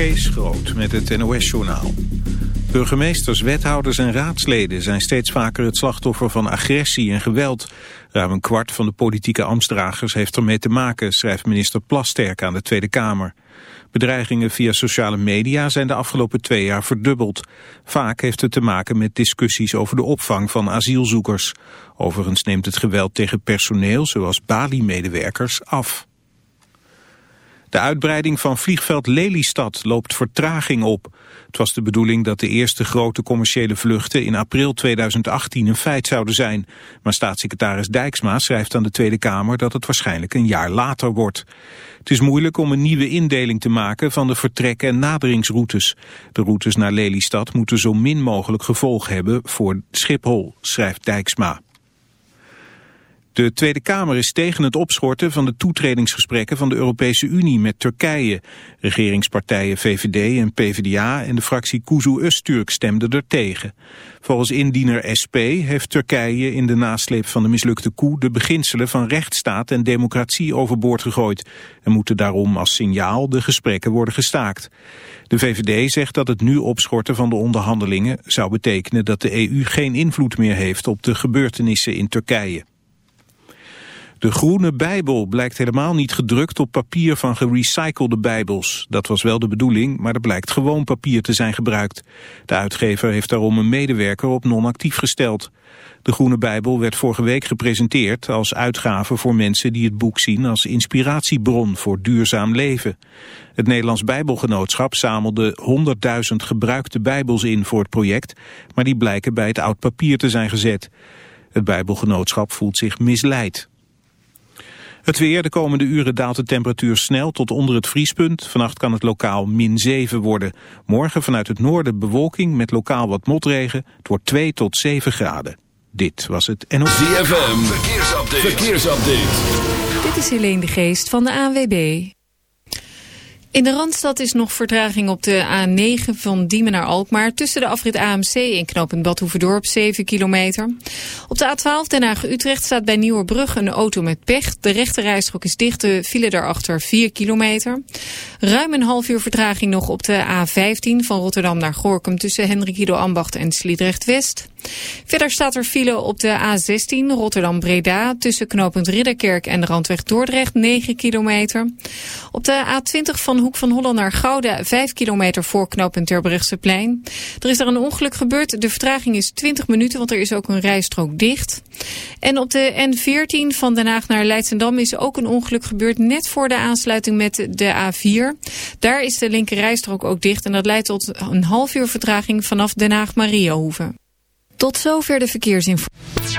Kees Groot met het NOS-journaal. Burgemeesters, wethouders en raadsleden zijn steeds vaker het slachtoffer van agressie en geweld. Ruim een kwart van de politieke ambtsdragers heeft ermee te maken, schrijft minister Plasterk aan de Tweede Kamer. Bedreigingen via sociale media zijn de afgelopen twee jaar verdubbeld. Vaak heeft het te maken met discussies over de opvang van asielzoekers. Overigens neemt het geweld tegen personeel, zoals Bali-medewerkers, af. De uitbreiding van vliegveld Lelystad loopt vertraging op. Het was de bedoeling dat de eerste grote commerciële vluchten in april 2018 een feit zouden zijn. Maar staatssecretaris Dijksma schrijft aan de Tweede Kamer dat het waarschijnlijk een jaar later wordt. Het is moeilijk om een nieuwe indeling te maken van de vertrek- en naderingsroutes. De routes naar Lelystad moeten zo min mogelijk gevolg hebben voor Schiphol, schrijft Dijksma. De Tweede Kamer is tegen het opschorten van de toetredingsgesprekken van de Europese Unie met Turkije. Regeringspartijen VVD en PvdA en de fractie Kuzu Öztürk stemden er tegen. Volgens indiener SP heeft Turkije in de nasleep van de mislukte coup de beginselen van rechtsstaat en democratie overboord gegooid. En moeten daarom als signaal de gesprekken worden gestaakt. De VVD zegt dat het nu opschorten van de onderhandelingen zou betekenen dat de EU geen invloed meer heeft op de gebeurtenissen in Turkije. De groene bijbel blijkt helemaal niet gedrukt op papier van gerecyclede bijbels. Dat was wel de bedoeling, maar er blijkt gewoon papier te zijn gebruikt. De uitgever heeft daarom een medewerker op non-actief gesteld. De groene bijbel werd vorige week gepresenteerd als uitgave voor mensen die het boek zien als inspiratiebron voor duurzaam leven. Het Nederlands Bijbelgenootschap zamelde 100.000 gebruikte bijbels in voor het project, maar die blijken bij het oud papier te zijn gezet. Het Bijbelgenootschap voelt zich misleid. Het weer, de komende uren daalt de temperatuur snel tot onder het vriespunt. Vannacht kan het lokaal min 7 worden. Morgen vanuit het noorden bewolking met lokaal wat motregen. Het wordt 2 tot 7 graden. Dit was het NOS. ZFM, verkeersupdate. verkeersupdate. Dit is Helene de Geest van de ANWB. In de Randstad is nog vertraging op de A9 van Diemen naar Alkmaar... tussen de afrit AMC en knooppunt Badhoevedorp 7 kilometer. Op de A12 Den Haag-Utrecht staat bij Nieuwerbrug een auto met pech. De rechte is dicht, de file daarachter 4 kilometer. Ruim een half uur vertraging nog op de A15 van Rotterdam naar Gorkum... tussen Hendrik Ambacht en Sliedrecht-West. Verder staat er file op de A16 Rotterdam-Breda... tussen knooppunt Ridderkerk en de Randweg Dordrecht 9 kilometer. Op de A20 van Hoek van Holland naar Gouda 5 kilometer voor knooppunt Terbrechtseplein. Er is daar een ongeluk gebeurd. De vertraging is 20 minuten, want er is ook een rijstrook dicht. En op de N14 van Den Haag naar Leidsendam is ook een ongeluk gebeurd... net voor de aansluiting met de A4. Daar is de linker rijstrook ook dicht en dat leidt tot een half uur vertraging vanaf Den Haag-Mariahoeven. Tot zover de verkeersinformatie.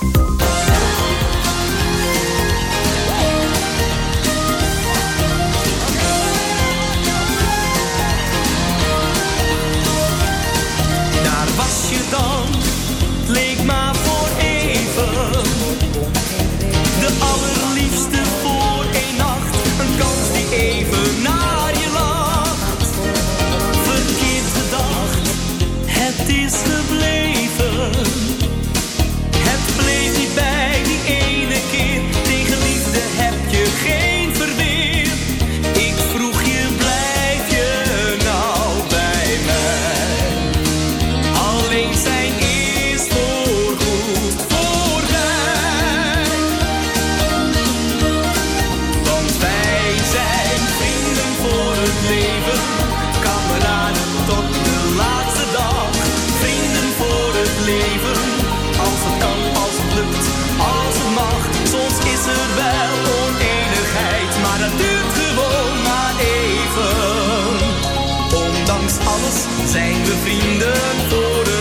Is gebleven. Zijn we vrienden voor het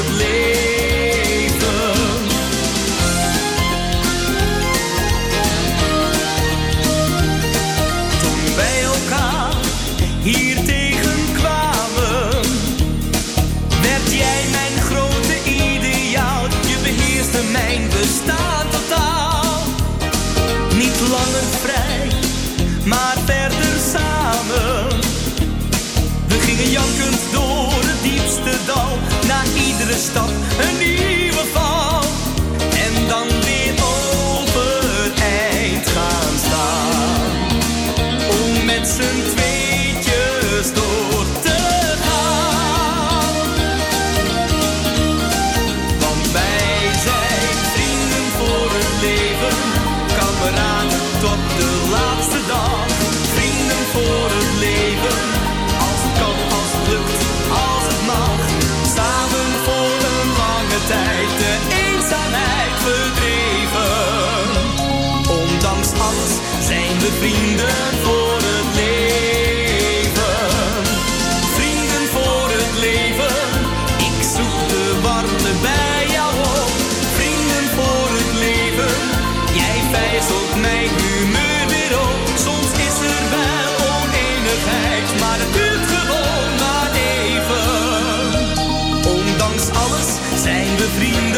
vrienden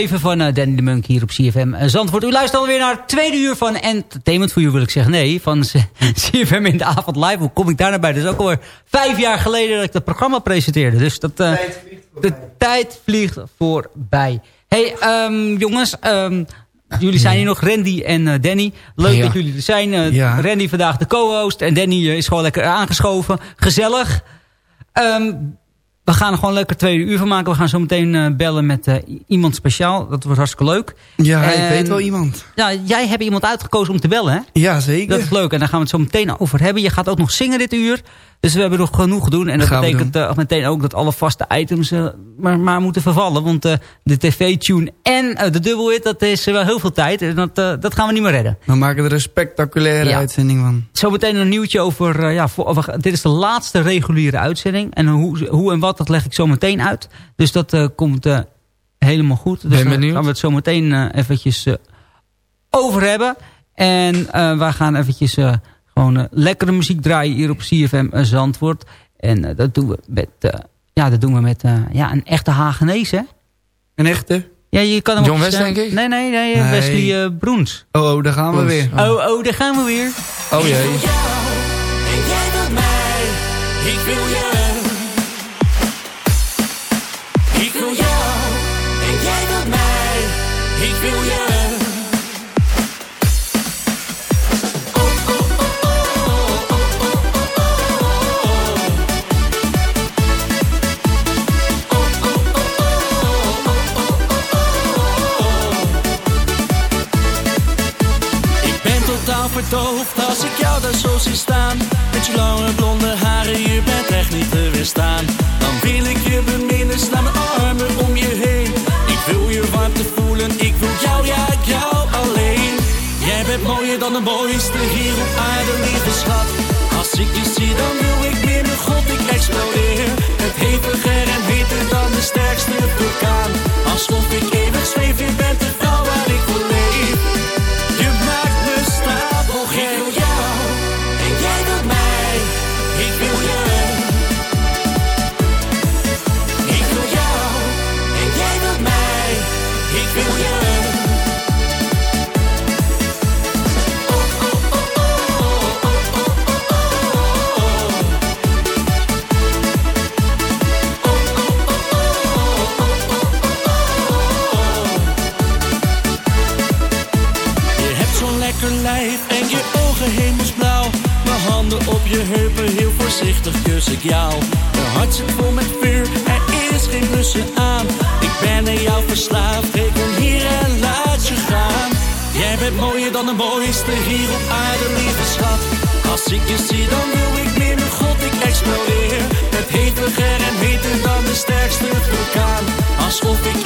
Voor leven van eh, Danny de Munk hier op CFM eh, Zandvoort. U luistert alweer naar het tweede uur van Entertainment for You wil ik zeggen. Nee, van CFM in de avond live. Hoe kom ik daar naar bij? Dat is ook alweer vijf jaar geleden dat ik dat programma presenteerde. Dus dat, eh, de tijd vliegt voorbij. hey, ehm, jongens... ehm, Jullie zijn hier nog, Randy en Danny. Leuk Ja. dat jullie er zijn. Ja. Randy vandaag de co-host en Danny is gewoon lekker aangeschoven. Gezellig. Ehm, we gaan er gewoon lekker twee uur van maken. We gaan zo meteen eh, bellen met eh, iemand speciaal. Dat wordt hartstikke leuk. Ja, ik weet wel iemand. Ja, jij hebt iemand uitgekozen om te bellen, hè? Ja, zeker. Dat is leuk. En daar gaan we het zo meteen over hebben. Je gaat ook nog zingen dit uur. Dus we hebben nog genoeg doen. En dat Gaan betekent eh, meteen ook dat alle vaste items eh, maar, maar moeten vervallen. Want eh, de tv-tune en de dubbelhit, dat is wel heel veel tijd. En dat, dat gaan we niet meer redden. We maken er een spectaculaire Ja. uitzending van. Zometeen een nieuwtje over... ja, voor, over- dit is de laatste reguliere uitzending. En hoe, hoe en wat, dat leg ik zo meteen uit. Dus dat komt helemaal goed. Dus Ben daar benieuwd. gaan we het zo meteen eventjes over hebben. En we gaan eventjes gewoon eh, lekkere muziek draaien hier op CFM Zandvoort. En eh, dat doen we met, eh, ja, dat doen we met eh, ja, een echte Hagenees, hè? Een echte? Ja, je kan hem John West, denk ik? Nee, nee, nee, Nee. Wesley eh, Broens. Oh, oh, daar gaan we weer. Oh, oh, daar gaan we weer. Oh jee. En jij wilt mij, ik wil je. Ik wil jou, en jij wilt mij, ik wil je. Als ik jou daar zo zie staan. Met je lange blonde haren, je bent echt niet te weerstaan. Dan wil ik je beminnen, sla mijn armen om je heen. Ik wil je warmte voelen, ik wil jou, ja, jou alleen. Jij bent mooier dan de mooiste hier op aarde, lieve schat. Als ik je zie, dan wil ik mijn god, ik explodeer. Het heviger en heter dan de sterkste vulkaan. Alsof ik ik jou. Mijn hart zit vol met vuur, er is geen blussen aan. Ik ben aan jou verslaafd, ik kom hier en laat je gaan. Jij bent mooier dan de mooiste hier op aarde, lieve schat. Als ik je zie, dan wil ik meer, mijn god, ik explodeer. Het heviger en heter dan de sterkste vulkaan. Alsof ik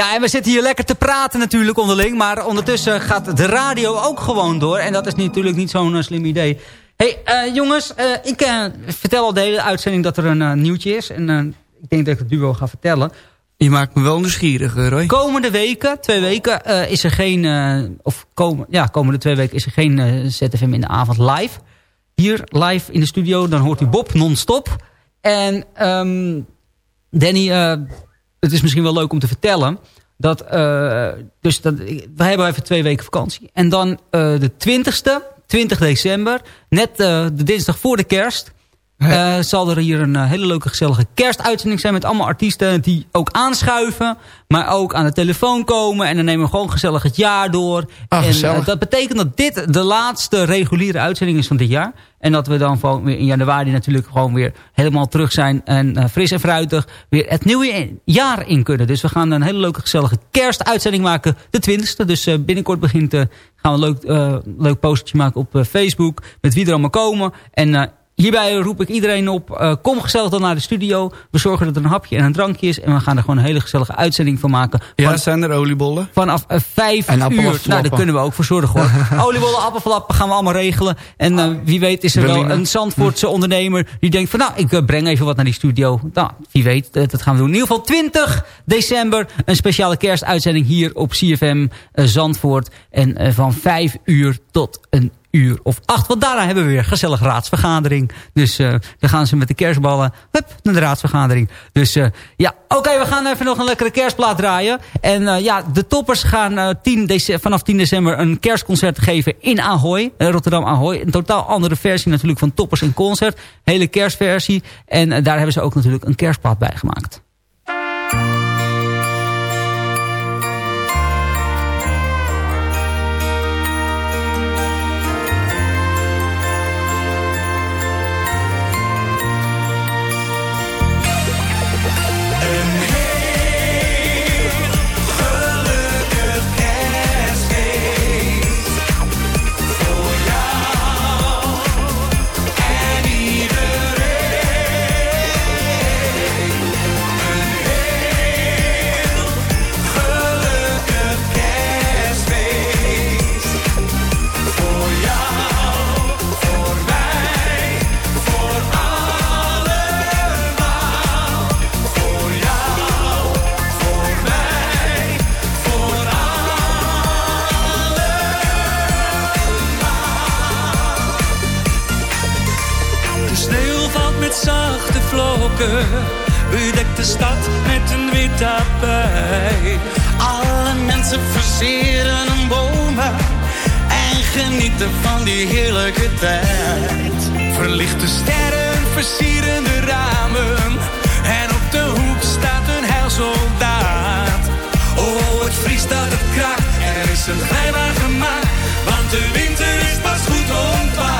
Ja, en we zitten hier lekker te praten natuurlijk onderling. Maar ondertussen gaat de radio ook gewoon door. En dat is natuurlijk niet zo'n eh, slim idee. hey, eh, jongens, eh, ik vertel al de hele uitzending dat er een nieuwtje is. En ik denk dat ik het duo ga vertellen. Je maakt me wel nieuwsgierig, Roy. Komende weken, twee weken, is er geen... of komen, ja, komende twee weken is er geen ZFM in de avond live. Hier live in de studio, dan hoort u Bob non-stop. En ehm, Danny, eh, het is misschien wel leuk om te vertellen... dat, eh, dus dat, we hebben even twee weken vakantie. En dan eh, de 20ste, 20 december, net eh, de dinsdag voor de kerst... eh, zal er hier een eh, hele leuke gezellige kerstuitzending zijn... met allemaal artiesten die ook aanschuiven... maar ook aan de telefoon komen. En dan nemen we gewoon gezellig het jaar door. Ah, en eh, dat betekent dat dit de laatste reguliere uitzending is van dit jaar. En dat we dan gewoon weer in januari natuurlijk gewoon weer helemaal terug zijn. En fris en fruitig weer het nieuwe jaar in kunnen. Dus we gaan een hele leuke gezellige kerstuitzending maken. De 20ste. Dus binnenkort begint, gaan we een leuk, leuk postertje maken op Facebook. Met wie er allemaal komen. En eh, hierbij roep ik iedereen op. eh, kom gezellig dan naar de studio. We zorgen dat er een hapje en een drankje is. En we gaan er gewoon een hele gezellige uitzending van maken. Ja, Van- zijn er oliebollen? Vanaf eh, vijf En uur. Nou, daar kunnen we ook voor zorgen hoor. Oliebollen, appelflappen gaan we allemaal regelen. En eh, wie weet is er wel een Zandvoortse ondernemer die denkt van nou, ik breng even wat naar die studio. Nou, wie weet, dat gaan we doen. In ieder geval 20 december een speciale kerstuitzending hier op CFM Zandvoort. En eh, van vijf uur tot een uur of acht. Want daarna hebben we weer gezellig raadsvergadering. Dus eh, dan gaan ze met de kerstballen hup, naar de raadsvergadering. Dus eh, ja, oké, we gaan even nog een lekkere kerstplaat draaien. En eh, ja, de toppers gaan eh, 10 dece- vanaf 10 december een kerstconcert geven in Ahoy. Rotterdam Ahoy. Een totaal andere versie natuurlijk van toppers in concert. Hele kerstversie. En daar hebben ze ook natuurlijk een kerstplaat bij gemaakt. wolken bedekt de stad met een wit tapijt. Alle mensen versieren een bomen en genieten van die heerlijke tijd. Verlichte sterren versieren de ramen en op de hoek staat een heilsoldaat. Oh, het vriest dat het kracht. er is een glijbaan gemaakt, want de winter is pas goed ontwaakt.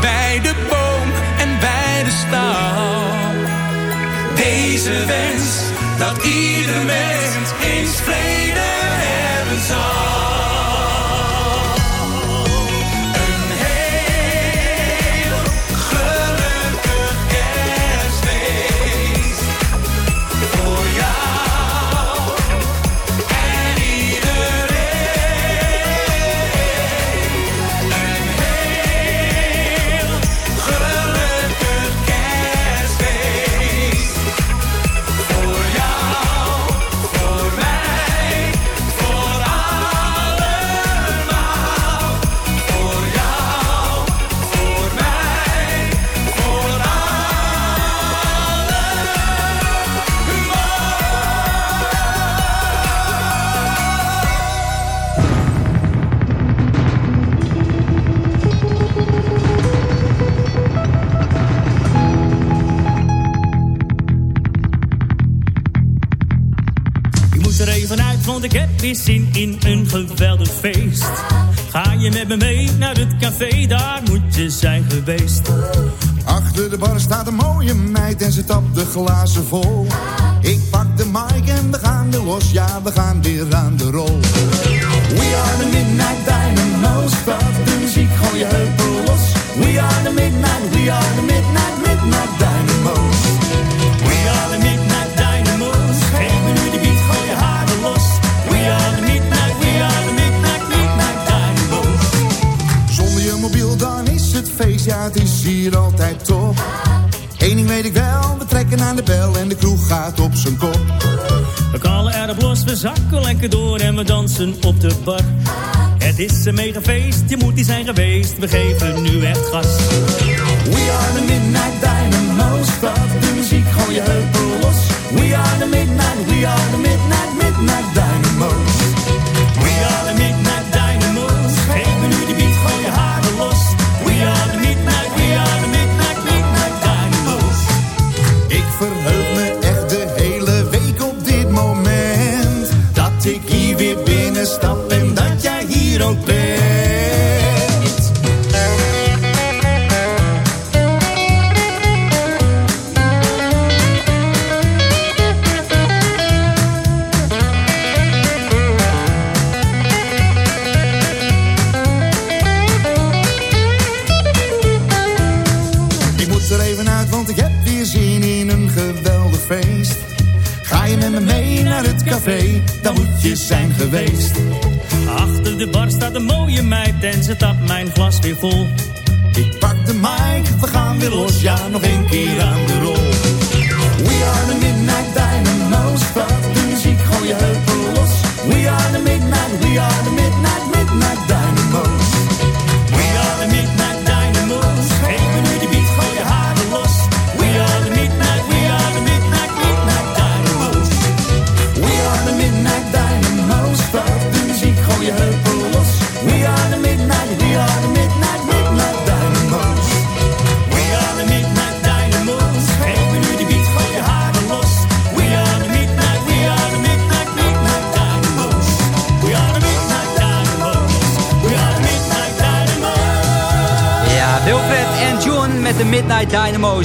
bij de boom en bij de stal. Deze wens dat ieder mens eens vreemd Achter de bar staat een mooie meid en ze tapt de glazen vol. Ze mega feest, je moet die zijn geweest, we geven nu echt gas. beautiful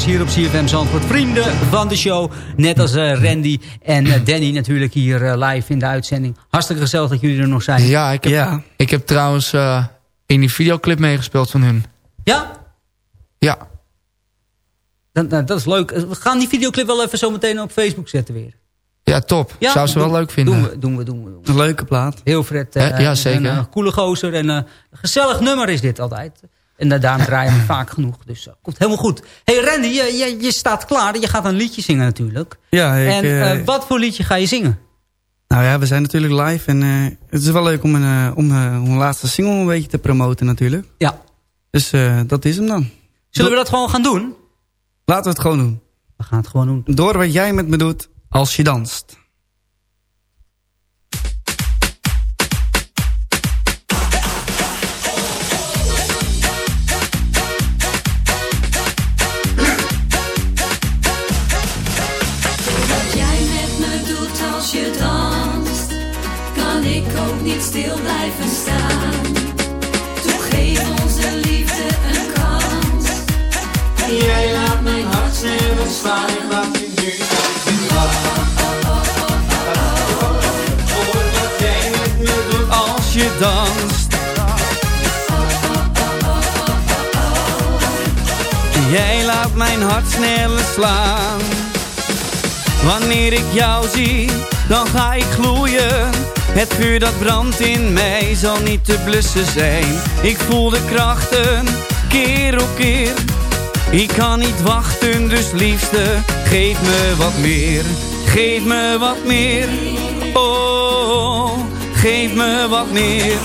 Hier op CFM Zandvoort. Vrienden van de show. Net als eh, Randy en eh, Danny natuurlijk hier eh, live in de uitzending. Hartstikke gezellig dat jullie er nog zijn. Ja, ik heb, Ik heb trouwens eh, in die videoclip meegespeeld van hun. Ja? Ja. Dat, dat, dat is leuk. We gaan die videoclip wel even zo meteen op Facebook zetten weer. Ja, top. Ja, Zou ze wel leuk vinden. Doen we, doen we, doen we. Doen we. Een leuke plaat. Heel eh, Ja, zeker. Een coole gozer en eh, een gezellig nummer is dit altijd. En daarom draaien we vaak genoeg. Dus uh, komt helemaal goed. hey Randy, je, je, je staat klaar. Je gaat een liedje zingen natuurlijk. Ja, ik, en eh, uh, wat voor liedje ga je zingen? Nou ja, we zijn natuurlijk live. En uh, het is wel leuk om een, om, om een laatste single een beetje te promoten natuurlijk. Ja. Dus uh, dat is hem dan. Zullen we dat gewoon gaan doen? Laten we het gewoon doen. We gaan het gewoon doen. Door wat jij met me doet als je danst. Niet stil blijven staan. Toen geef onze liefde een kans. Jij laat mijn hart sneeuwen slaan, laat je nu Voor wat jij me doet als je danst. Jij laat mijn hart sneller slaan. Wanneer ik jou zie, dan ga ik gloeien. Het vuur dat brandt in mij zal niet te blussen zijn. Ik voel de krachten, keer op keer. Ik kan niet wachten, dus liefste, geef me wat meer. Geef me wat meer. Oh, geef me wat meer.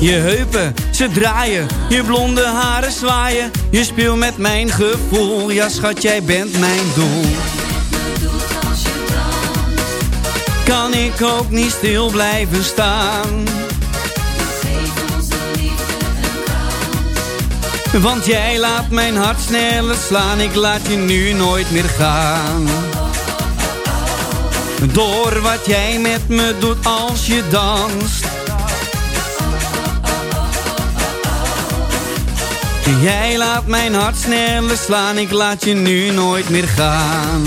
Je heupen, ze draaien, je blonde haren zwaaien. Je speelt met mijn gevoel, ja schat, jij bent mijn doel. Kan ik ook niet stil blijven staan. Want jij laat mijn hart sneller slaan, ik laat je nu nooit meer gaan. Door wat jij met me doet als je danst. Jij laat mijn hart sneller slaan, ik laat je nu nooit meer gaan.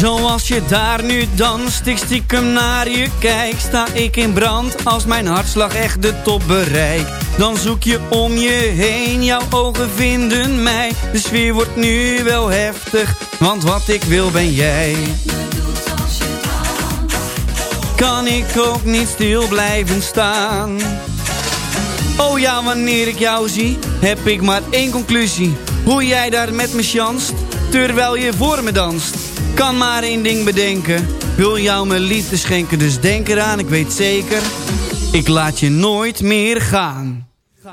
Zoals je daar nu danst, ik stiekem naar je kijk. Sta ik in brand als mijn hartslag echt de top bereikt? Dan zoek je om je heen, jouw ogen vinden mij. De sfeer wordt nu wel heftig, want wat ik wil ben jij. Kan ik ook niet stil blijven staan? Oh ja, wanneer ik jou zie, heb ik maar één conclusie. Hoe jij daar met me chanst, terwijl je voor me danst kan maar één ding bedenken. Wil jou mijn liefde schenken, dus denk eraan, ik weet zeker. Ik laat je nooit meer gaan.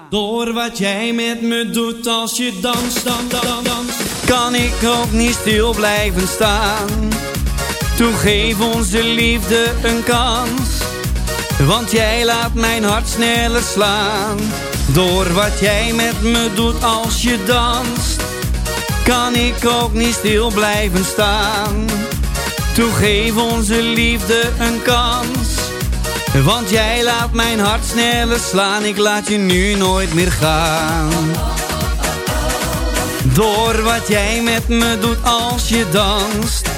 Door wat jij met me doet als je danst, dan, dan, dan, Kan ik ook niet stil blijven staan. Toen geef onze liefde een kans. Want jij laat mijn hart sneller slaan. Door wat jij met me doet als je danst kan ik ook niet stil blijven staan. Toen geef onze liefde een kans. Want jij laat mijn hart sneller slaan, ik laat je nu nooit meer gaan. Door wat jij met me doet als je danst.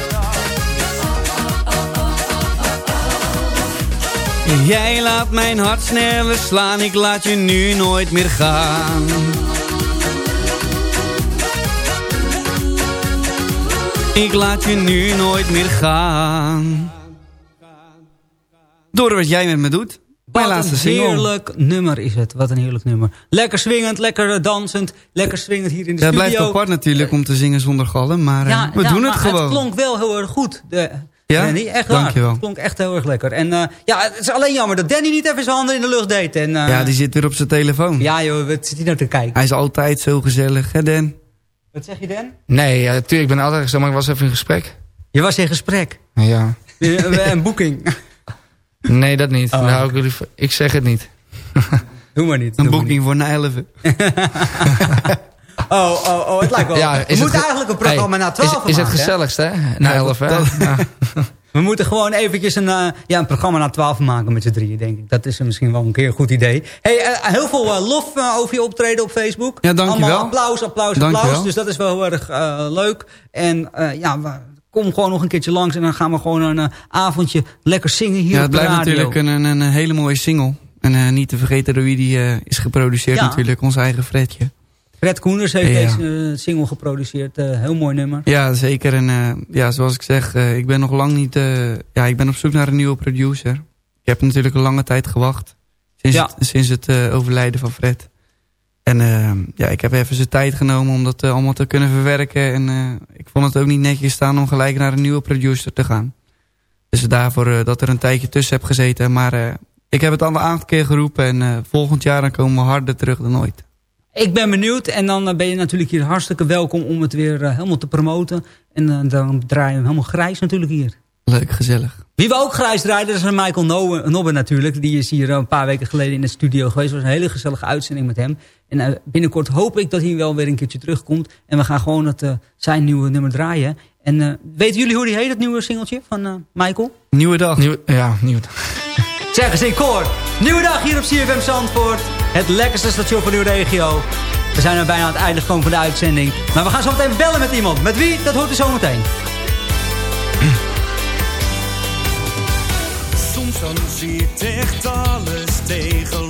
Jij laat mijn hart sneller slaan, ik laat je nu nooit meer gaan. Ik laat je nu nooit meer gaan. Door wat jij met me doet. Mijn Wat laatste een single. heerlijk nummer is het. Wat een heerlijk nummer. Lekker swingend, lekker dansend. Lekker swingend hier in de Ja, het studio. blijft apart natuurlijk om te zingen zonder gallen. Maar Ja, eh, we ja, doen het gewoon. Het klonk wel heel erg goed. De, Ja? Danny, echt waar. Dankjewel. Het klonk echt heel erg lekker. En uh, ja, het is alleen jammer dat Danny niet even zijn handen in de lucht deed. En, uh, ja, die zit weer op zijn telefoon. Ja joh, wat zit hij nou te kijken? Hij is altijd zo gezellig, hè Dan? Wat zeg je Dan? Nee, ja, natuurlijk, ik ben altijd gezellig, maar ik was even in gesprek. Je was in gesprek? Ja. Een boeking? Nee, dat niet. Oh. Nou, ik, liever- ik zeg het niet. Doe maar niet. Een boeking voor na 11. Oh, oh, oh, het lijkt wel. Ja, we moeten ge- eigenlijk een programma Hey, na 12 is, is het gezelligst, hè? Na Ja, 11, hè? dat- Ja. We moeten gewoon eventjes een, eh, ja, een programma na 12 maken met z'n drieën, denk ik. Dat is misschien wel een keer een goed idee. Hey, eh, heel veel eh, lof over je optreden op Facebook. Ja, dankjewel. Allemaal applaus, applaus, Dankjewel. applaus. Dus dat is wel heel erg leuk. En ja, we, kom gewoon nog een keertje langs en dan gaan we gewoon een avondje lekker zingen hier Ja, het op de blijft natuurlijk een, een, een hele mooie single. En niet te vergeten door wie die is geproduceerd Ja. natuurlijk. Ons eigen Fredje. Fred Koenders heeft Ja. deze eh, single geproduceerd. Eh, heel mooi nummer. Ja, zeker. En eh, ja, zoals ik zeg, ik ben nog lang niet... ja, ik ben op zoek naar een nieuwe producer. Ik heb natuurlijk een lange tijd gewacht. Sinds, Ja. het, sinds het overlijden van Fred. En ja, ik heb even zijn tijd genomen om dat allemaal te kunnen verwerken. En ik vond het ook niet netjes staan om gelijk naar een nieuwe producer te gaan. Dus daarvoor dat er een tijdje tussen heb gezeten. Maar ik heb het al een aantal keer geroepen. En volgend jaar dan komen we harder terug dan ooit. Ik ben benieuwd en dan eh, ben je natuurlijk hier hartstikke welkom om het weer eh, helemaal te promoten. En eh, dan draaien we hem helemaal grijs natuurlijk hier. Leuk, gezellig. Wie we ook grijs draaien, dat is Michael No- Nobbe natuurlijk. Die is hier een paar weken geleden in de studio geweest. Het was een hele gezellige uitzending met hem. En binnenkort hoop ik dat hij wel weer een keertje terugkomt. En we gaan gewoon het, zijn nieuwe nummer draaien. En weten jullie hoe die heet, het nieuwe singeltje van eh, Michael? Nieuwe dag. ja, nieuwe dag. Zeg eens in koor. Nieuwe dag hier op CFM Zandvoort. Het lekkerste station van uw regio. We zijn er bijna aan het einde van de uitzending. Maar we gaan zo meteen bellen met iemand. Met wie? Dat hoort u zo meteen. Soms dan echt alles tegen.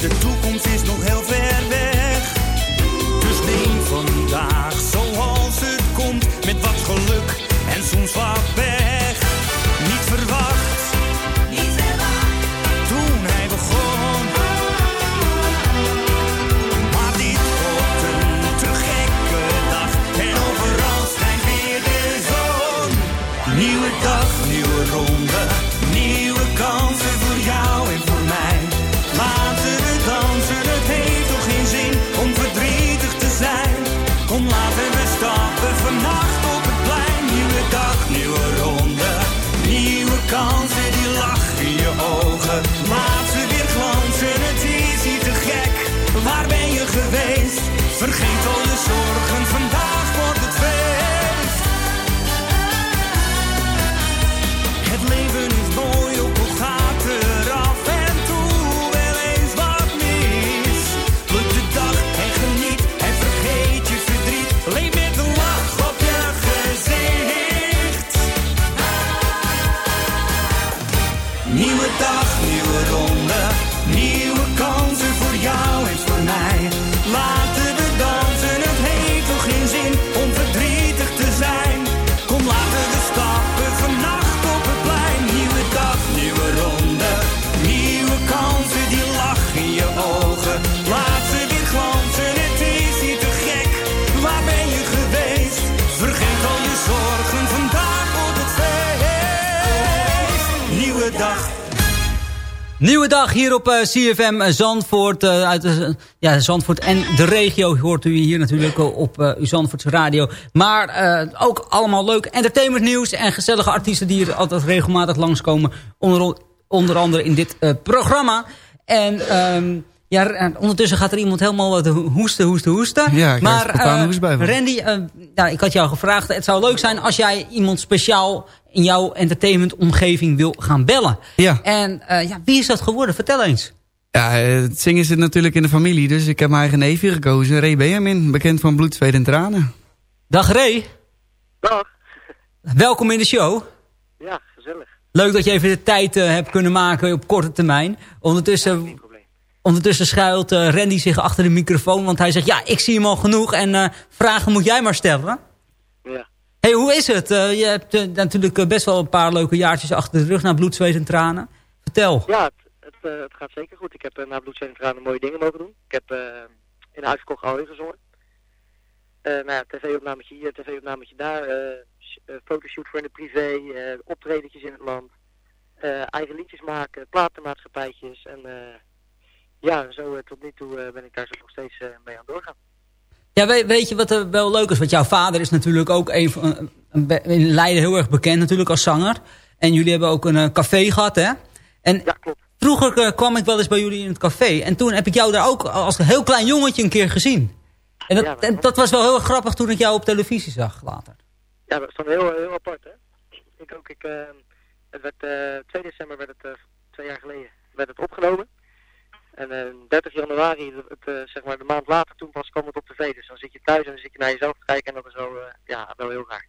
De toekomst is nog heel ver op eh, CFM Zandvoort. eh, uit ja, Zandvoort en de regio hoort u hier natuurlijk op eh, uw Zandvoortse radio. Maar ook allemaal leuk entertainmentnieuws en gezellige artiesten die er altijd regelmatig langskomen. Onder, onder andere in dit programma. En ehm, Ja, eh, ondertussen gaat er iemand helemaal wat hoesten, hoesten, hoesten. Ja, ik maar hoest bij. Randy, eh, nou, ik had jou gevraagd... het zou leuk zijn als jij iemand speciaal in jouw entertainmentomgeving wil gaan bellen. Ja. En eh, ja, wie is dat geworden? Vertel eens. Ja, het zingen zit natuurlijk in de familie. Dus ik heb mijn eigen neefje gekozen. Ray Benjamin, bekend van Bloed, Zweet en Tranen. Dag Ray. Dag. Welkom in de show. Ja, gezellig. Leuk dat je even de tijd hebt kunnen maken op korte termijn. Ondertussen, ondertussen schuilt eh, Randy zich achter de microfoon. Want hij zegt, ja, ik zie hem al genoeg. En eh, vragen moet jij maar stellen. Ja. hey, hoe is het? Eh, je hebt natuurlijk best wel een paar leuke jaartjes achter de rug... naar bloed, zweet en tranen. Vertel. Ja, het, het, het gaat zeker goed. Ik heb na Bloed, Zweet en Tranen mooie dingen mogen doen. Ik heb in een uitverkocht Alweer gezongen. Nou ja, tv-opnametje hier, tv-opnametje daar. fotoshoot voor in de privé, optredentjes in het land. eigen liedjes maken, platenmaatschappijtjes. En ja, zo eh, tot nu toe eh, ben ik daar zo nog steeds eh, mee aan doorgaan. Ja, weet, weet je wat er wel leuk is? Want jouw vader is natuurlijk ook een, van- in Leiden heel erg bekend natuurlijk als zanger. En jullie hebben ook een café gehad, hè? En ja, klopt. Vroeger kwam ik wel eens bij jullie in het café. En toen heb ik jou daar ook als een heel klein jongetje een keer gezien. En dat, en dat was wel heel grappig toen ik jou op televisie zag later. Ja, dat dan heel, heel apart, hè? Ik ook, ik, het werd, eh 2 december werd het, twee jaar geleden, werd het opgenomen. En eh 30 januari, het, eh, zeg maar de maand later, toen pas kwam het op tv. Dus dan zit je thuis en dan zit je naar jezelf te kijken en dat is wel, eh, ja, wel heel raar.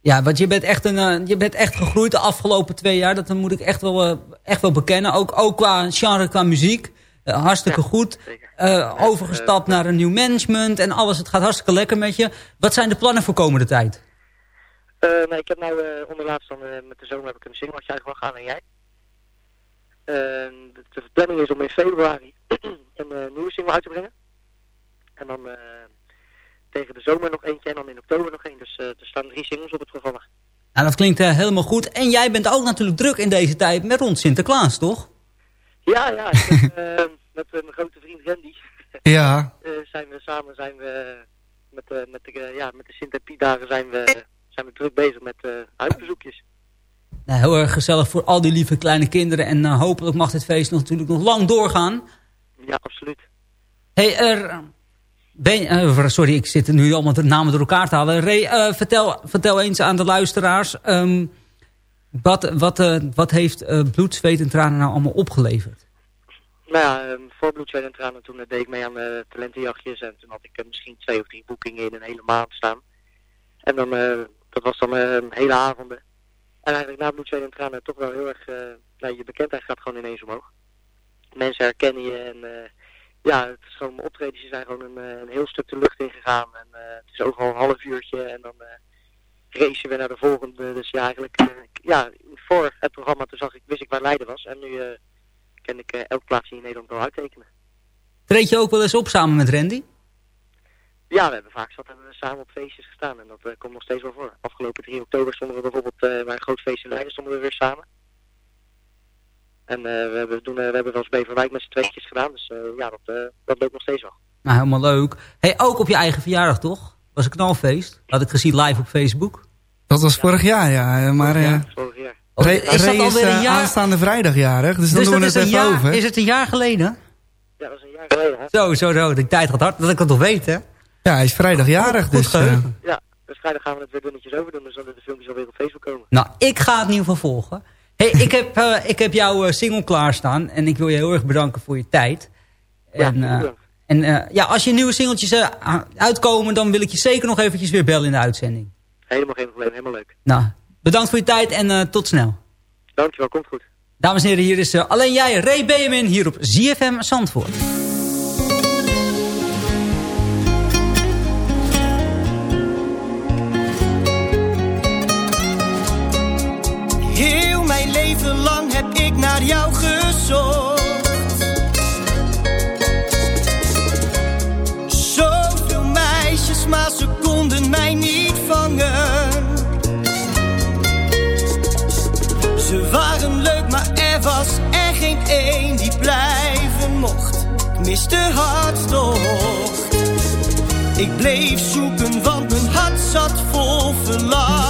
Ja, want je bent echt, een, eh, je bent echt gegroeid de afgelopen twee jaar. Dat moet ik echt wel, eh, echt wel bekennen. Ook, ook qua genre, qua muziek. Eh, hartstikke goed. Eh, overgestapt naar een nieuw management en alles. Het gaat hartstikke lekker met je. Wat zijn de plannen voor komende tijd? Eh nee, ik heb nou eh onderlaatst dan eh, met de zomer heb ik een singeltje uit gaan en jij. De, de planning is om in februari een eh, nieuwe single uit te brengen. En dan eh, tegen de zomer nog eentje en dan in oktober nog één. Dus eh, er staan drie singles op het programma. Nou, dat klinkt helemaal goed. En jij bent ook natuurlijk druk in deze tijd met rond Sinterklaas, toch? Ja, ja. Ik heb, met mijn grote vriend Randy Ja. zijn we samen zijn we met, eh, met, de, ja, met de zijn we, zijn we druk bezig met huisbezoekjes. Nou, heel erg gezellig voor al die lieve kleine kinderen. En eh, hopelijk mag dit feest nog, natuurlijk nog lang doorgaan. Ja, absoluut. Hey, er, ben, eh, sorry, ik zit nu allemaal de namen door elkaar te halen. Ray, eh, vertel, vertel eens aan de luisteraars. ehm, wat, wat, wat heeft bloed, zweet en tranen nou allemaal opgeleverd? Nou ja, ehm, voor Bloed, Zweet en Tranen toen deed ik mee aan eh, talentenjachtjes en toen had ik misschien twee of drie boekingen in een hele maand staan. En dan, dat was dan eh, hele avonden. En eigenlijk na en Tranen toch wel heel erg, eh, nou, je bekendheid gaat gewoon ineens omhoog. Mensen herkennen je en eh, ja, het is gewoon, mijn optredens zijn gewoon een, eh, een heel stuk de lucht ingegaan. En het is overal een half uurtje en dan racen we naar de volgende. Dus ja, eigenlijk, ja, voor het programma toen zag ik, wist ik waar Leiden was. En nu ken ik elk plaatsje in Nederland wel uittekenen. Treed je ook wel eens op samen met Randy? Ja, we hebben vaak zat hebben we samen op feestjes gestaan en dat eh, komt nog steeds wel voor. Afgelopen 3 oktober stonden we bijvoorbeeld eh, bij een groot feest in Leiden stonden we weer samen. En eh, we, hebben, doen, eh, we hebben wel eens Beverwijk met z'n tweetjes gedaan, dus eh, ja, dat, eh, dat loopt nog steeds wel. Nou, helemaal leuk. Hey, ook op je eigen verjaardag, toch? Was een knalfeest. Had ik gezien live op Facebook. Dat was vorig jaar, ja. eh, Maar eh Vorig jaar. Ray, Is dat Ray is alweer een eh, jaar? aanstaande vrijdag jarig, dus dan Dus doen dat we is het een even jaar, over. Is het een jaar geleden? Ja, dat is een jaar geleden. Hè? Zo, zo, zo. De tijd gaat hard. Dat ik dat toch weet, hè? Ja, hij is vrijdag jarig, Goed dus... eh. Ja, dus vrijdag gaan we het weer dunnetjes over doen, dus dan de filmpjes alweer op Facebook komen. Nou, ik ga het in ieder geval volgen. Hey, ik, heb, eh, ik heb jouw eh, single klaarstaan. En ik wil je heel erg bedanken voor je tijd. En, eh, bedankt. en eh, ja, als je nieuwe singeltjes uitkomen... dan wil ik je zeker nog eventjes weer bellen in de uitzending. Helemaal geen probleem, helemaal leuk. Nou, bedankt voor je tijd en eh, tot snel. Dankjewel, komt goed. Dames en heren, hier is eh, alleen jij, Ray Benjamin, hier op ZFM Zandvoort. Naar jou gezocht. Zoveel meisjes, maar ze konden mij niet vangen. Ze waren leuk, maar er was er geen één die blijven mocht. Ik miste hartstocht. Ik bleef zoeken, want mijn hart zat vol verlangen.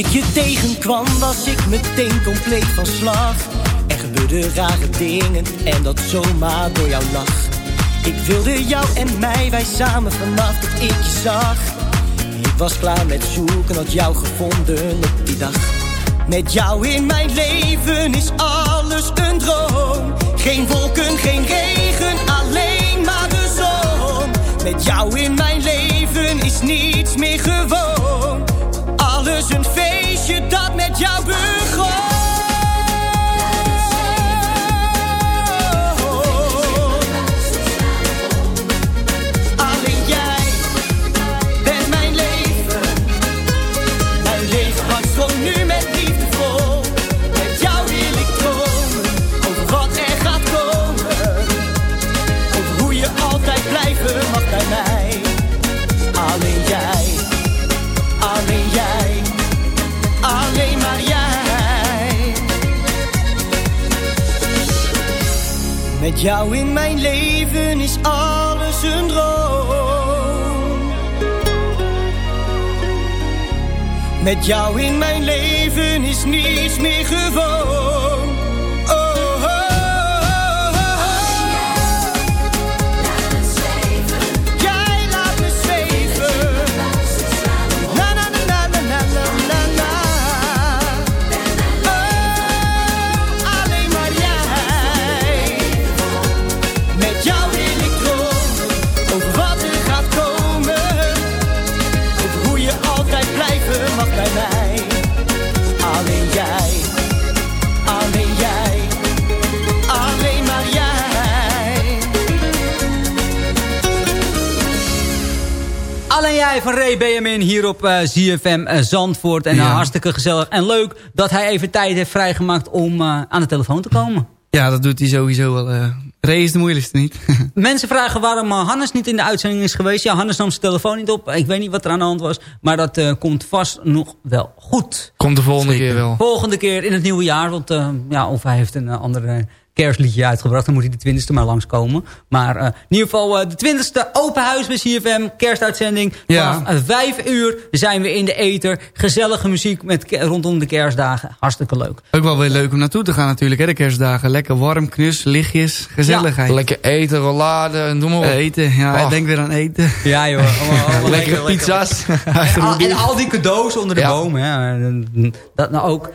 Ik je tegenkwam was ik meteen compleet van slag. Er gebeurden rare dingen en dat zomaar door jouw lach. Ik wilde jou en mij, wij samen vanaf dat ik je zag. Ik was klaar met zoeken, had jou gevonden op die dag. Met jou in mijn leven is alles een droom. Geen wolken, geen regen, alleen maar de zon. Met jou in mijn leven is niets meer gewoon. Alles een je dat met jouw buurt? Met jou in mijn leven is alles een droom. Met jou in mijn leven is niets meer gewoon. Jij van Ray Benjamin hier op eh, ZFM eh, Zandvoort. En eh, hartstikke gezellig en leuk dat hij even tijd heeft vrijgemaakt om aan de telefoon te komen. Ja, dat doet hij sowieso wel. Ray is de moeilijkste niet. Mensen vragen waarom Hannes niet in de uitzending is geweest. Ja, Hannes nam zijn telefoon niet op. Ik weet niet wat er aan de hand was. Maar dat komt vast nog wel goed. Komt de volgende keer wel. Volgende keer in het nieuwe jaar. Want ja, of hij heeft een uh, andere kerstliedje uitgebracht. Dan moet hij de twintigste maar langskomen. Maar uh, in ieder geval uh, de twintigste open huis bij CFM. Kerstuitzending. Ja. Vanaf uh, vijf uur zijn we in de ether. Gezellige muziek met rondom de kerstdagen. Hartstikke leuk. Ook wel weer leuk om naartoe te gaan natuurlijk. Hè, de kerstdagen. Lekker warm, knus, lichtjes, gezelligheid. Ja. Lekker eten, rollade, noem maar op. eten, ja. Oh. Denk weer aan eten. Ja joh. Allemaal, allemaal lekkere lekker, pizza's. en, al, en al die cadeaus onder de ja. boom. Hè. Dat nou ook.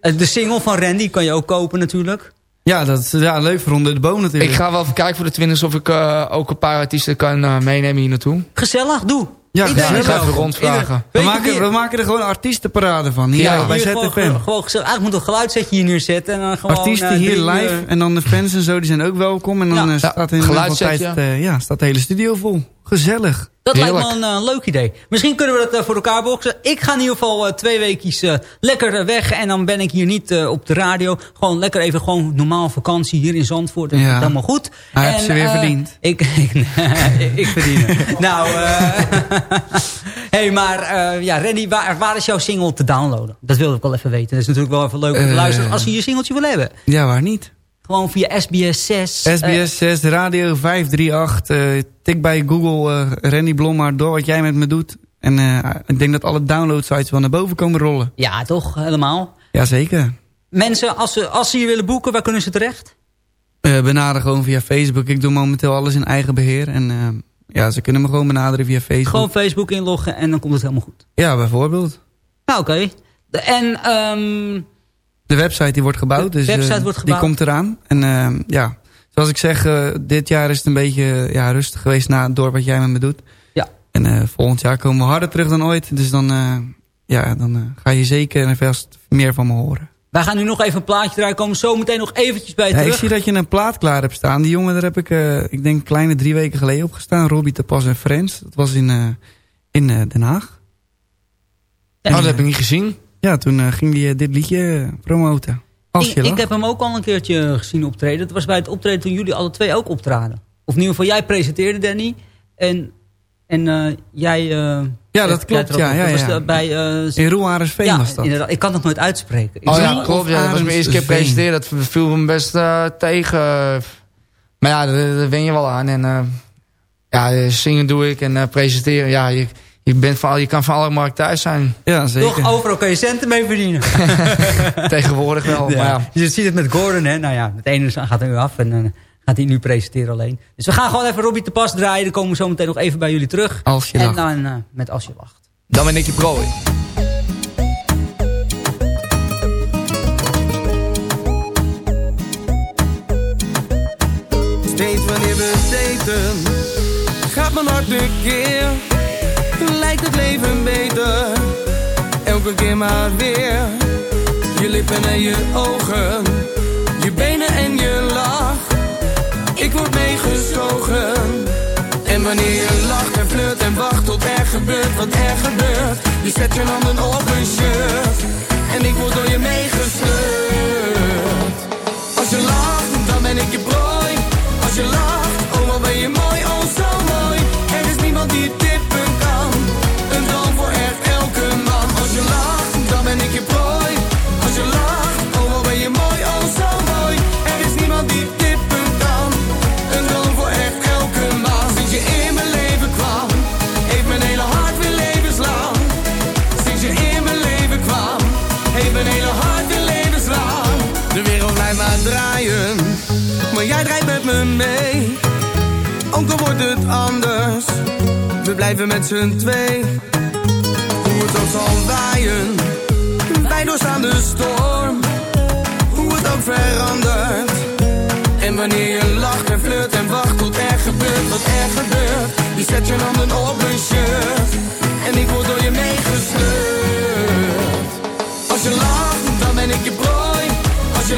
De single van Randy kan je ook kopen natuurlijk. Ja, dat is ja, leuk voor onder de boom natuurlijk. Ik ga wel even kijken voor de twintigste of ik uh, ook een paar artiesten kan uh, meenemen hier naartoe. Gezellig, doe. Ja, ik, ja, ik ga even rondvragen. We maken, we maken er gewoon artiestenparade van. Hier, ja, bij ZFM. Gewoon, gewoon gezellig. Eigenlijk moet een geluidssetje hier neerzeten. En dan gewoon, Artiesten hier uh, live. en dan de fans en zo, die zijn ook welkom. En dan ja. staat, in tijd, ja, staat de hele studio vol. Gezellig. Dat Heerlijk. lijkt me een uh, leuk idee. Misschien kunnen we dat uh, voor elkaar boksen. Ik ga in ieder geval uh, twee weekjes lekker weg. En dan ben ik hier niet op de radio. Gewoon lekker even gewoon normaal vakantie hier in Zandvoort. En ja. helemaal goed. Hij heeft ze weer verdiend. Ik, ik, ik verdien het. nou, hey, maar ja, Randy, waar, waar, is jouw single te downloaden? Dat wilde ik wel even weten. Dat is natuurlijk wel even leuk om te luisteren als je je singeltje wil hebben. Ja, waar niet? Gewoon via SBS 6. SBS 6, Radio 538. Uh, tik bij Google uh, Randy Blommaert door wat jij met me doet. En uh, ik denk dat alle downloadsites wel naar boven komen rollen. Ja, toch? Helemaal. Jazeker. Mensen, als ze, als ze je willen boeken, waar kunnen ze terecht? Uh, benaderen gewoon via Facebook. Ik doe momenteel alles in eigen beheer. En uh, ja, ze kunnen me gewoon benaderen via Facebook. Gewoon Facebook inloggen en dan komt het helemaal goed. Ja, bijvoorbeeld. Nou, oké. Okay. En... Um, de website die wordt gebouwd. De dus, website uh, wordt gebouwd. Die komt eraan. En uh, ja, zoals ik zeg, uh, dit jaar is het een beetje ja, rustig geweest na het dorp wat jij met me doet. Ja. En volgend jaar komen we harder terug dan ooit. Dus dan, ja, dan ga je zeker en vast meer van me horen. Wij gaan nu nog even een plaatje draaien. Komen zo meteen nog eventjes bij ja, terug. Ik zie dat je een plaat klaar hebt staan. Die jongen, daar heb ik, ik denk, kleine drie weken geleden opgestaan. Robbie te Pas en Friends. Dat was in, in Den Haag. Ja, oh, dat heb ik niet gezien. Ja, toen uh, ging hij uh, dit liedje promoten. Als ik, ik heb hem ook al een keertje gezien optreden. Dat was bij het optreden toen jullie alle twee ook optraden. Of in ieder geval, jij presenteerde Danny. En, en uh, jij... ja, dat klopt. Ja, ja, ja. Was bij, In Roearesveen ja, was dat. Inderdaad. Ik kan het nooit uitspreken. Oh ja, klopt. Ja, dat was mijn eerste keer presenteren. Dat viel me best tegen. Maar ja, daar, daar wen je wel aan. En ja, zingen doe ik en presenteren. Ja, je, je, bent van, je kan van alle markt thuis zijn. Ja, Toch, overal kan je centen mee verdienen. Tegenwoordig wel, maar ja. Je ziet het met Gordon, hè. Nou ja, het ene gaat er nu af en dan gaat hij nu presenteren alleen. Dus we gaan gewoon even Robbie te pas draaien. Dan komen we zo meteen nog even bij jullie terug. Als je en lacht. dan eh, met Als je lacht. Dan ben ik je prooi. Steeds wanneer we daten, gaat mijn hart een keer. Lijkt het leven beter, elke keer maar weer. Je lippen en je ogen, je benen en je lach. Ik word meegezogen. En wanneer je lacht en flirt en wacht tot er gebeurt wat er gebeurt. Je zet je handen op een shirt en ik word door je meegesleurd. Als je lacht, dan ben ik je prooi. Als je lacht, oh wat ben je mooi, oh zo mooi. Er is niemand die tippen we blijven met z'n twee. Hoe het ook zal waaien, wij doorstaan de storm. Hoe het ook verandert. En wanneer je lacht en flirt en wacht tot er gebeurt wat er gebeurt. Je zet je handen op een shirt en ik word door je meegesleurd. Als je lacht, dan ben ik je prooi. Als je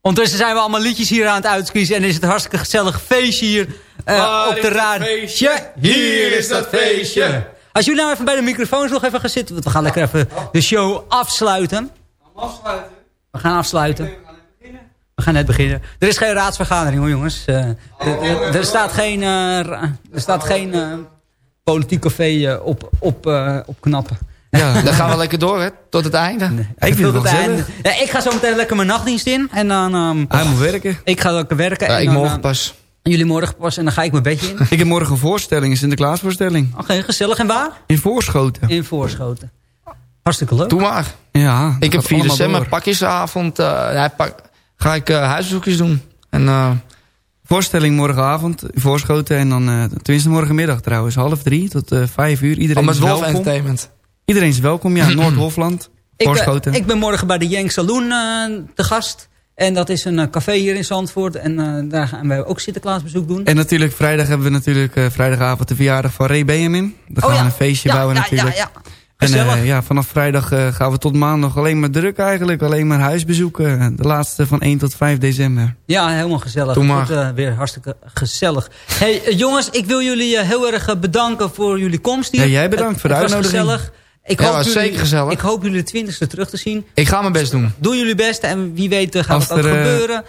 Ondertussen zijn we allemaal liedjes hier aan het uitkiezen. En is het hartstikke gezellig feestje hier eh, op de radio. feestje? Hier is dat feestje. Als jullie nou even bij de microfoons nog even gaan zitten. Want we gaan lekker even de show afsluiten. Afsluiten. We gaan afsluiten. We gaan net beginnen. Er is geen raadsvergadering hoor jongens. Eh, er- er- staat geen, eh, er staat geen politiek café eh, op, op, eh, op knappen. Ja, dan gaan we lekker door, hè? Tot het einde. Ik, wil het einde. Ja, ik ga zo meteen lekker mijn nachtdienst in. En dan, ehm, Hij moet werken. ik ga lekker werken. Ja, en ik dan, morgen eh, pas. Jullie morgen pas. En dan ga ik mijn bedje in. Ik heb morgen een voorstelling, een Sinterklaasvoorstelling. Oké, gezellig. En waar? In Voorschoten. In Voorschoten. Hartstikke leuk. Doe maar. Ja, Ik heb gaat 4 allemaal december, pakjesavond. eh, ja, pak, ga ik huisbezoekjes doen. En eh, Voorstelling morgenavond Voorschoten. En dan, eh tenminste morgenmiddag trouwens, half drie tot eh, vijf uur. Iedereen met is welkom. Entertainment. Iedereen is welkom, ja. Noord-Hofland, Ik Voorschoten. ben, ik ben morgen bij de Yank Saloon eh, te gast. En dat is een eh, café hier in Zandvoort. En eh, daar gaan wij ook Sinterklaasbezoek doen. En natuurlijk vrijdag hebben we natuurlijk eh, vrijdagavond de verjaardag van Ray Benjamin. Daar Oh gaan ja. we een feestje Ja, bouwen ja, natuurlijk. En eh, ja, vanaf vrijdag eh, gaan we tot maandag alleen maar druk eigenlijk. Alleen maar huisbezoeken. De laatste van 1 tot 5 december. Ja, helemaal gezellig. Doe maar. eh, weer hartstikke gezellig. Hey, jongens, ik wil jullie heel erg bedanken voor jullie komst hier. Ja, jij bedankt voor de uitnodiging. gezellig. Ik Ja, hoop was jullie, zeker gezellig. Ik hoop jullie de twintigste terug te zien. Ik ga mijn best doen. Doe jullie best en wie weet gaat Als het ook er, gebeuren.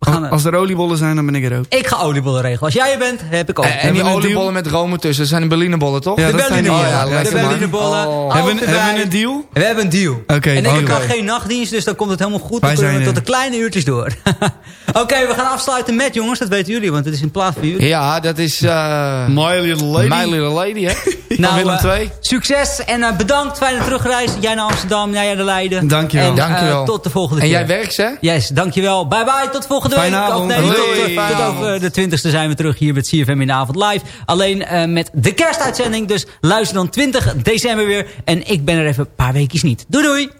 Gaan, eh, Als er oliebollen zijn, dan ben ik er ook. ik ga oliebollen regelen. Als jij er bent, heb ik ook. En, en die oliebollen met room tussen, dat zijn de Berlinerbollen, toch? Ja, de dat zijn die. Berlinerbollen. Oh ja, de. Berlinerbollen. Oh. Hebben hebben we een deal? We hebben een deal. Oké, en ik kan geen nachtdienst, dus dan komt het helemaal goed. Wij Dan kunnen we tot de kleine uurtjes door. Oké, we gaan afsluiten met jongens. Dat weten jullie, want het is in plaats van jullie. Ja, dat is... eh My Little Lady. My Little Lady, hè? Nou, Willem eh, 2. Succes en eh, bedankt. Fijne terugreis. Jij naar Amsterdam, jij naar Leiden. Dankjewel. En, eh, Dankjewel. tot de volgende En keer. jij werkt, hè? Yes, dankjewel. Bye bye, tot volgende Fijne week. Of avond. nee, tot, over de 20ste zijn we terug hier met CFM in de avond live. Alleen eh, met de kerstuitzending. Dus luister dan 20 december weer. En ik ben er even een paar weekjes niet. Doei doei.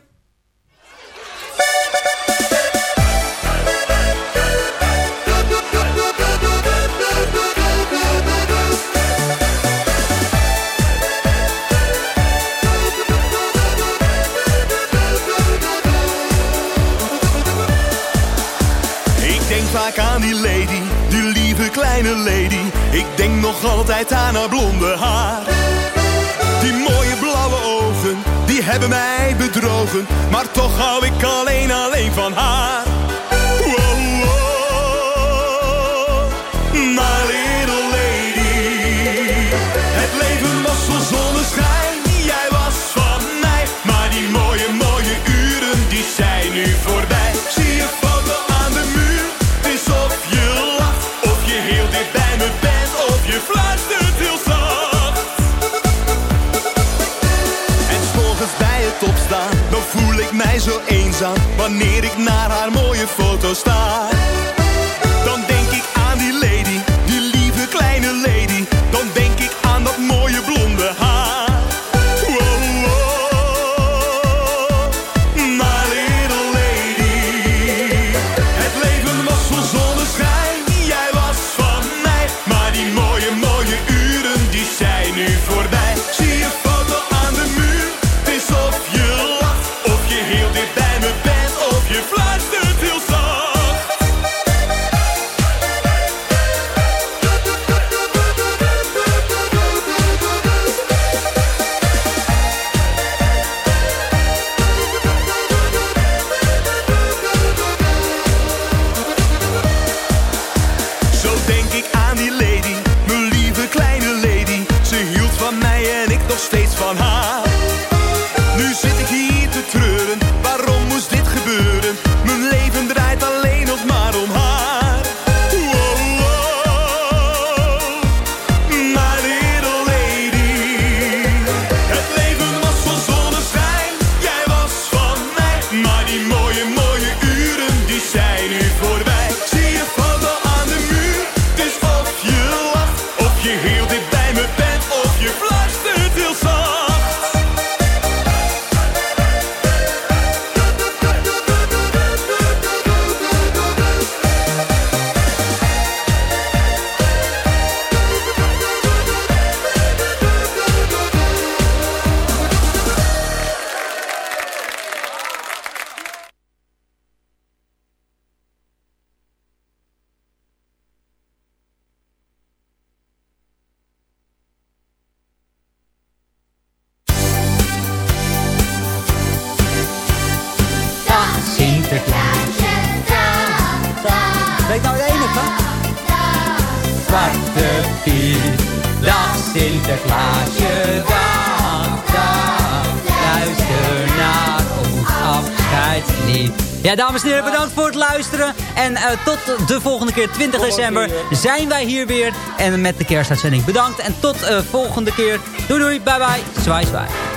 Altijd aan haar blonde haar. Die mooie blauwe ogen, die hebben mij bedrogen. Maar toch hou ik alleen, alleen van haar. Ik mij zo eenzaam. Wanneer ik naar haar mooie foto sta. Dan denk ik aan die lady, die lieve kleine lady. Dan Zwarte Piet, dag Sinterklaasje, dag, dag. Luister naar ons afscheidslied. Ja, dames en heren, bedankt voor het luisteren. En eh, tot de volgende keer, 20 december, zijn wij hier weer. En met de kerstuitzending bedankt. En tot de volgende keer. Doei doei, bye bye, zwaai zwaai.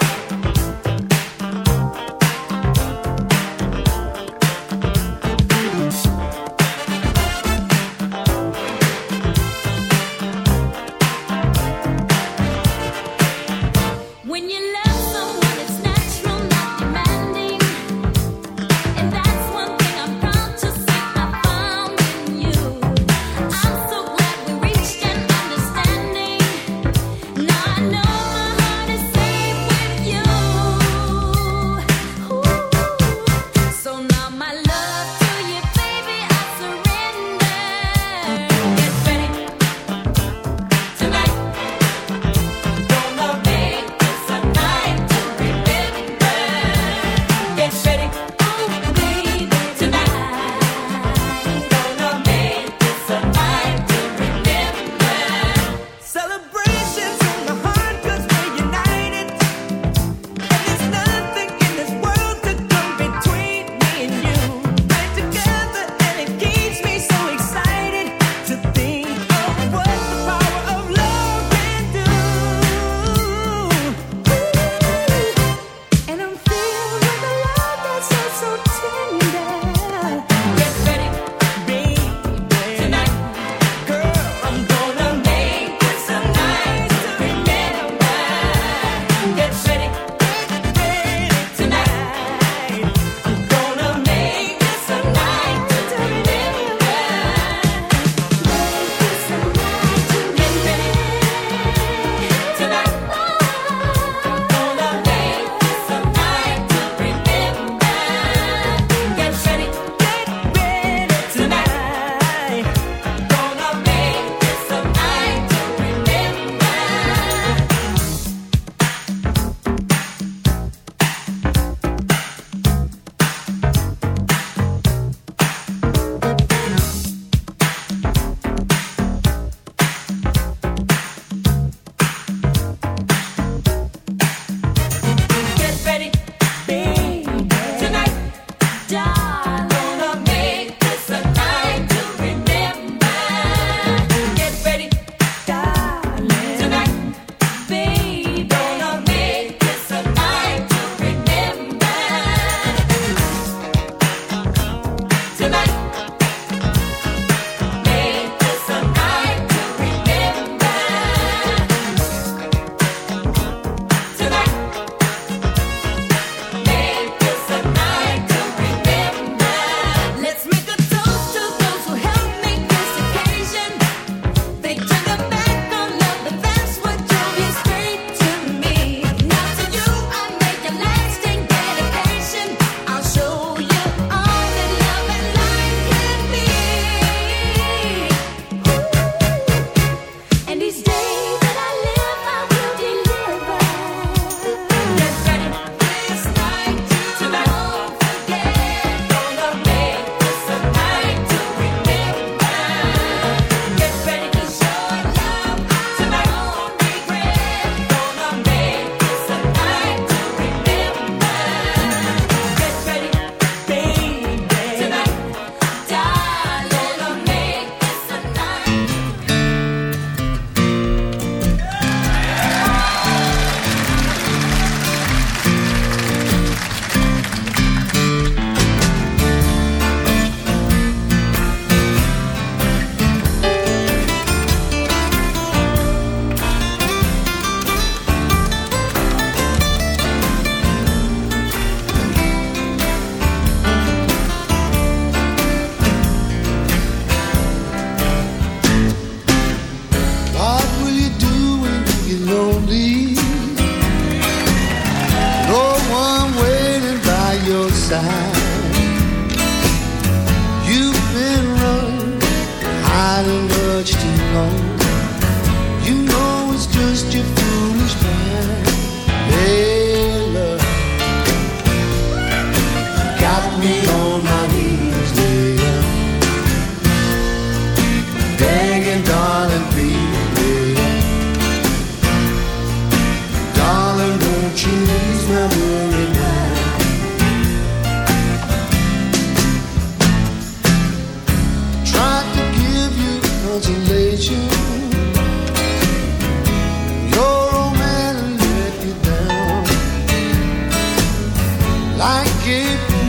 you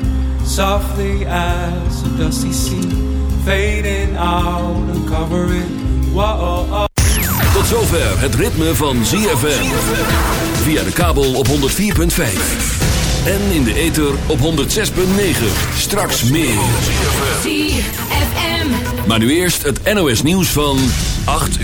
softly as a dusty sea, fading out and covering. Whoa, Tot zover het ritme van ZFM. Via de kabel op 104.5. En in de ether op 106.9. Straks meer. ZFM. Maar nu eerst het NOS nieuws van 8 uur.